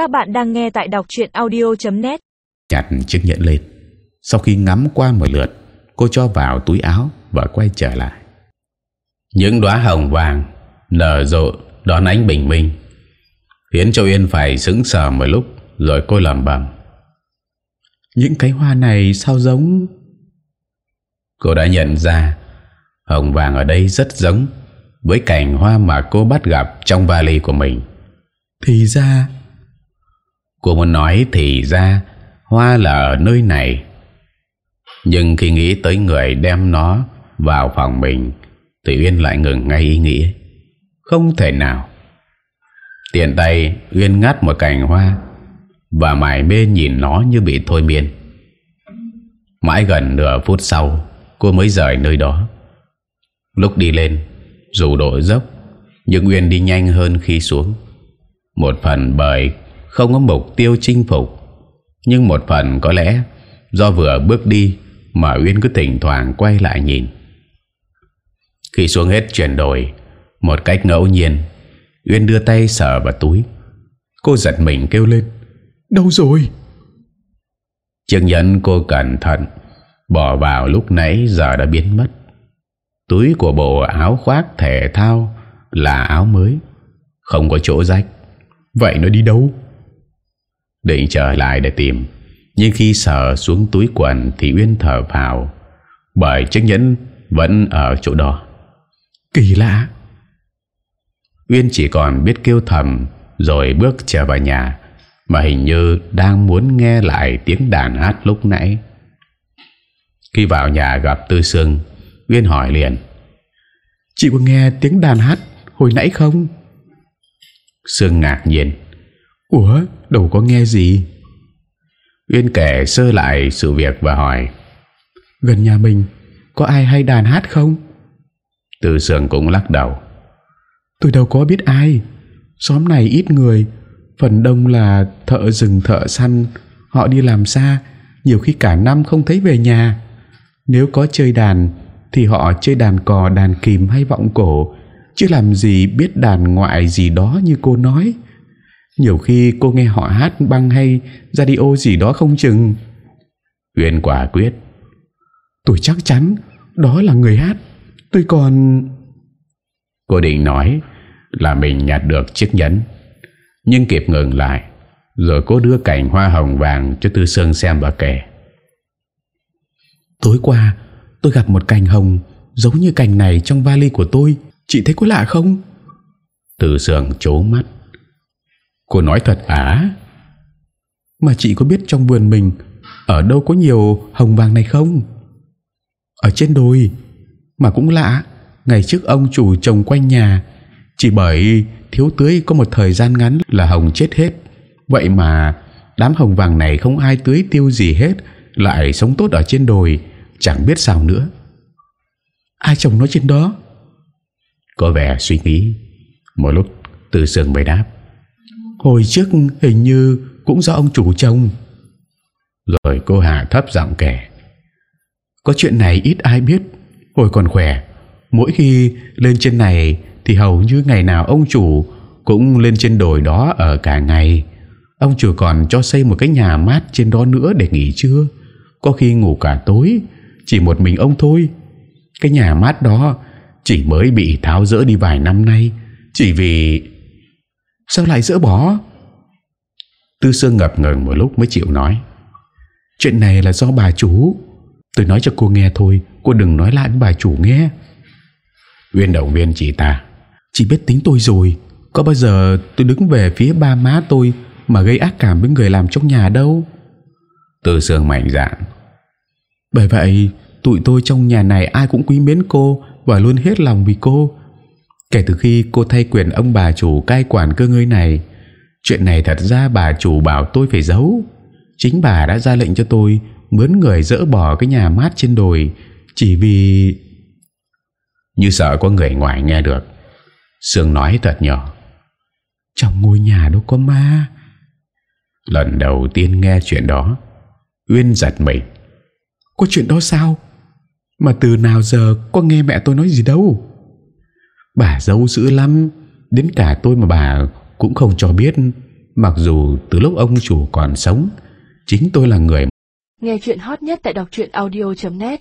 Các bạn đang nghe tại đọc chuyện audio.net Nhặt chiếc nhẫn lên. Sau khi ngắm qua một lượt Cô cho vào túi áo và quay trở lại. Những đóa hồng vàng Nở rộ đón ánh bình minh Khiến cho Yên phải sững sờ một lúc Rồi cô lầm bầm Những cái hoa này sao giống? Cô đã nhận ra Hồng vàng ở đây rất giống Với cảnh hoa mà cô bắt gặp Trong vali của mình. Thì ra Cô muốn nói thì ra, Hoa là ở nơi này. Nhưng khi nghĩ tới người đem nó Vào phòng mình Thì Uyên lại ngừng ngay ý nghĩ. Không thể nào. Tiện tay Uyên ngắt một cành hoa Và mải mê nhìn nó như bị thôi miên. Mãi gần nửa phút sau, Cô mới rời nơi đó. Lúc đi lên, Dù độ dốc, Nhưng Uyên đi nhanh hơn khi xuống. Một phần bởi không có mục tiêu chinh phục. Nhưng một phần có lẽ Do vừa bước đi Mà Uyên cứ thỉnh thoảng quay lại nhìn. Khi xuống hết chuyển đổi, Một cách ngẫu nhiên, Uyên đưa tay sờ vào túi. Cô giật mình kêu lên, Đâu rồi? Chiếc nhẫn cô cẩn thận, Bỏ vào lúc nãy giờ đã biến mất. Túi của bộ áo khoác thể thao Là áo mới, Không có chỗ rách. Vậy nó đi đâu? Định trở lại để tìm. Nhưng khi sờ xuống túi quần Thì Uyên thở vào Bởi chiếc nhẫn vẫn ở chỗ đó. Kỳ lạ. Uyên chỉ còn biết kêu thầm Rồi bước trở vào nhà Mà hình như đang muốn nghe lại tiếng đàn hát lúc nãy. Khi vào nhà gặp Tư Sương Uyên hỏi liền. Chị có nghe tiếng đàn hát hồi nãy không? Sương ngạc nhiên Ủa đâu có nghe gì? Uyên kể sơ lại sự việc và hỏi. Gần nhà mình Có ai hay đàn hát không? Từ sương cũng lắc đầu. Tôi đâu có biết ai. Xóm này ít người Phần đông là thợ rừng thợ săn. Họ đi làm xa Nhiều khi cả năm không thấy về nhà. Nếu có chơi đàn Thì họ chơi đàn cò đàn kìm hay vọng cổ. Chứ làm gì biết đàn ngoại gì đó như cô nói Nhiều khi cô nghe họ hát băng hay radio gì đó không chừng. Uyên quả quyết. Tôi chắc chắn Đó là người hát. Tôi còn Cô định nói Là mình nhặt được chiếc nhẫn Nhưng kịp ngừng lại Rồi cô đưa cảnh hoa hồng vàng Cho Tư Sương xem và kể. Tối qua Tôi gặp một cành hồng Giống như cành này trong vali của tôi. Chị thấy có lạ không? Từ sườn chố mắt Cô nói thật á Mà chị có biết trong vườn mình Ở đâu có nhiều hồng vàng này không? Ở trên đồi. Mà cũng lạ Ngày trước ông chủ trồng quanh nhà Chỉ bởi thiếu tưới có một thời gian ngắn là hồng chết hết. Vậy mà Đám hồng vàng này không ai tưới tiêu gì hết Lại sống tốt ở trên đồi Chẳng biết sao nữa. Ai trồng nó trên đó? Có vẻ suy nghĩ. Một lúc từ sương mới đáp Hồi trước hình như Cũng do ông chủ trồng Rồi cô Hà thấp giọng kể. Có chuyện này ít ai biết. Hồi còn khỏe Mỗi khi lên trên này Thì hầu như ngày nào ông chủ Cũng lên trên đồi đó ở cả ngày. Ông chủ còn cho xây một cái nhà mát trên đó nữa để nghỉ trưa. Có khi ngủ cả tối Chỉ một mình ông thôi. Cái nhà mát đó Chỉ mới bị tháo rỡ đi vài năm nay Chỉ vì Sao lại dỡ bỏ? Tư Sương ngập ngừng một lúc mới chịu nói. Chuyện này là do bà chủ. Tôi nói cho cô nghe thôi Cô đừng nói lại với bà chủ nghe Uyên động viên chị ta. Chị biết tính tôi rồi. Có bao giờ tôi đứng về phía ba má tôi Mà gây ác cảm với người làm trong nhà đâu? Tư Sương mạnh dạn. Bởi vậy Tụi tôi trong nhà này ai cũng quý mến cô Và luôn hết lòng vì cô Kể từ khi cô thay quyền ông bà chủ cai quản cơ ngơi này, Chuyện này thật ra bà chủ bảo tôi phải giấu. Chính bà đã ra lệnh cho tôi Mướn người dỡ bỏ cái nhà mát trên đồi, Chỉ vì Như sợ có người ngoài nghe được, Sương nói thật nhỏ. Trong ngôi nhà đâu có ma. Lần đầu tiên nghe chuyện đó, Uyên giật mình. Có chuyện đó sao? Mà từ nào giờ có nghe mẹ tôi nói gì đâu? Bà giấu dữ lắm. Đến cả tôi mà bà cũng không cho biết. Mặc dù từ lúc ông chủ còn sống, Chính tôi là người Nghe chuyện hot nhất tại đọc audio.net